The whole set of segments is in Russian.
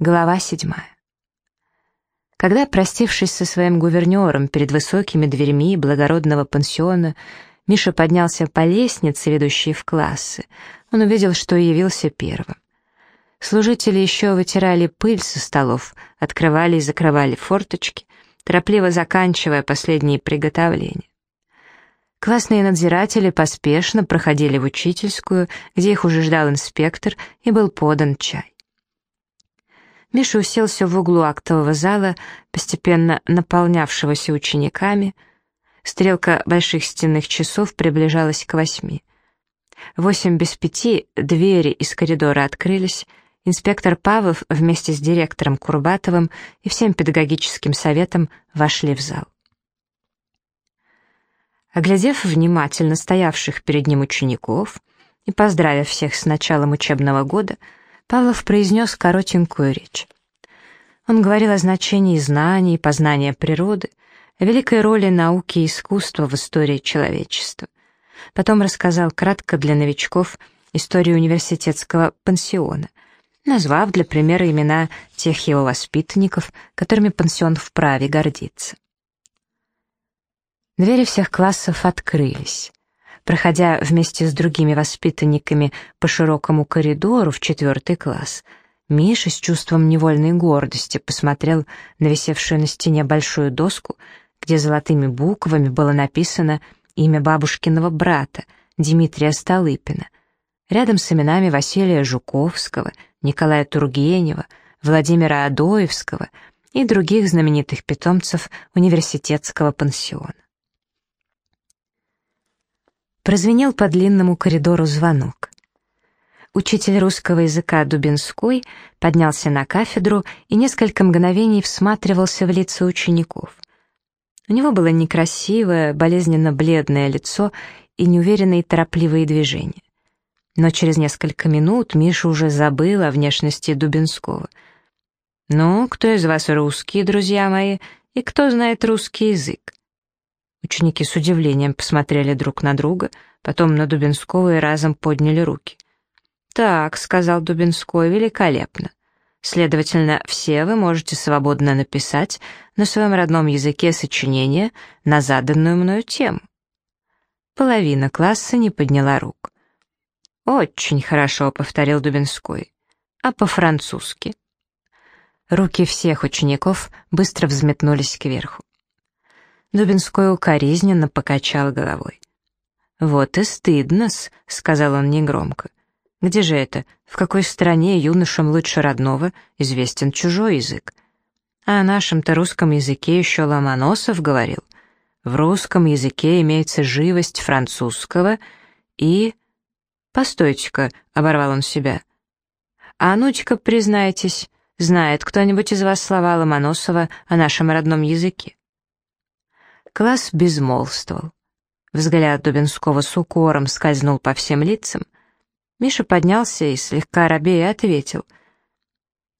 Глава седьмая. Когда, простившись со своим гувернером перед высокими дверьми благородного пансиона, Миша поднялся по лестнице, ведущей в классы, он увидел, что явился первым. Служители еще вытирали пыль со столов, открывали и закрывали форточки, торопливо заканчивая последние приготовления. Классные надзиратели поспешно проходили в учительскую, где их уже ждал инспектор, и был подан чай. Миша уселся в углу актового зала, постепенно наполнявшегося учениками. Стрелка больших стенных часов приближалась к восьми. Восемь без пяти двери из коридора открылись, инспектор Павлов вместе с директором Курбатовым и всем педагогическим советом вошли в зал. Оглядев внимательно стоявших перед ним учеников и поздравив всех с началом учебного года, Павлов произнес коротенькую речь. Он говорил о значении знаний познания природы, о великой роли науки и искусства в истории человечества. Потом рассказал кратко для новичков историю университетского пансиона, назвав для примера имена тех его воспитанников, которыми пансион вправе гордиться. Двери всех классов открылись. Проходя вместе с другими воспитанниками по широкому коридору в четвертый класс, Миша с чувством невольной гордости посмотрел на висевшую на стене большую доску, где золотыми буквами было написано имя бабушкиного брата, Дмитрия Столыпина, рядом с именами Василия Жуковского, Николая Тургенева, Владимира Адоевского и других знаменитых питомцев университетского пансиона. Прозвенел по длинному коридору звонок. Учитель русского языка Дубинской поднялся на кафедру и несколько мгновений всматривался в лица учеников. У него было некрасивое, болезненно бледное лицо и неуверенные торопливые движения. Но через несколько минут Миша уже забыл о внешности Дубинского. «Ну, кто из вас русские, друзья мои, и кто знает русский язык?» Ученики с удивлением посмотрели друг на друга, потом на Дубинского и разом подняли руки. «Так», — сказал Дубинской, — «великолепно. Следовательно, все вы можете свободно написать на своем родном языке сочинение на заданную мною тему». Половина класса не подняла рук. «Очень хорошо», — повторил Дубинской. «А по-французски?» Руки всех учеников быстро взметнулись кверху. Дубинской укоризненно покачал головой. «Вот и стыдно-с», — сказал он негромко. «Где же это? В какой стране юношам лучше родного известен чужой язык? А о нашем-то русском языке еще Ломоносов говорил. В русском языке имеется живость французского и...» «Постойте-ка», — оборвал он себя. «А ну-ка, признайтесь, знает кто-нибудь из вас слова Ломоносова о нашем родном языке?» Класс безмолвствовал. Взгляд Дубинского с укором скользнул по всем лицам. Миша поднялся и, слегка робея, ответил.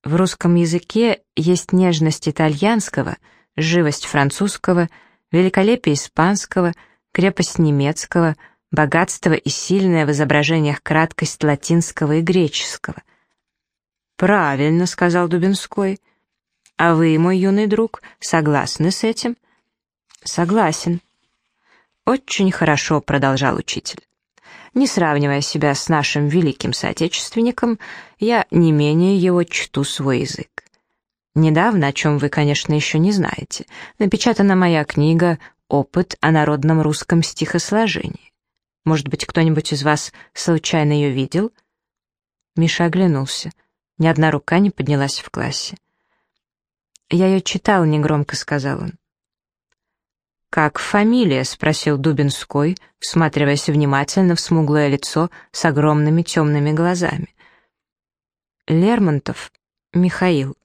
В русском языке есть нежность итальянского, живость французского, великолепие испанского, крепость немецкого, богатство и сильная в изображениях краткость латинского и греческого. «Правильно», — сказал Дубинской. «А вы, мой юный друг, согласны с этим?» «Согласен». «Очень хорошо», — продолжал учитель. «Не сравнивая себя с нашим великим соотечественником, я не менее его чту свой язык. Недавно, о чем вы, конечно, еще не знаете, напечатана моя книга «Опыт о народном русском стихосложении». Может быть, кто-нибудь из вас случайно ее видел?» Миша оглянулся. Ни одна рука не поднялась в классе. «Я ее читал», — негромко сказал он. «Как фамилия?» — спросил Дубинской, всматриваясь внимательно в смуглое лицо с огромными темными глазами. «Лермонтов. Михаил»,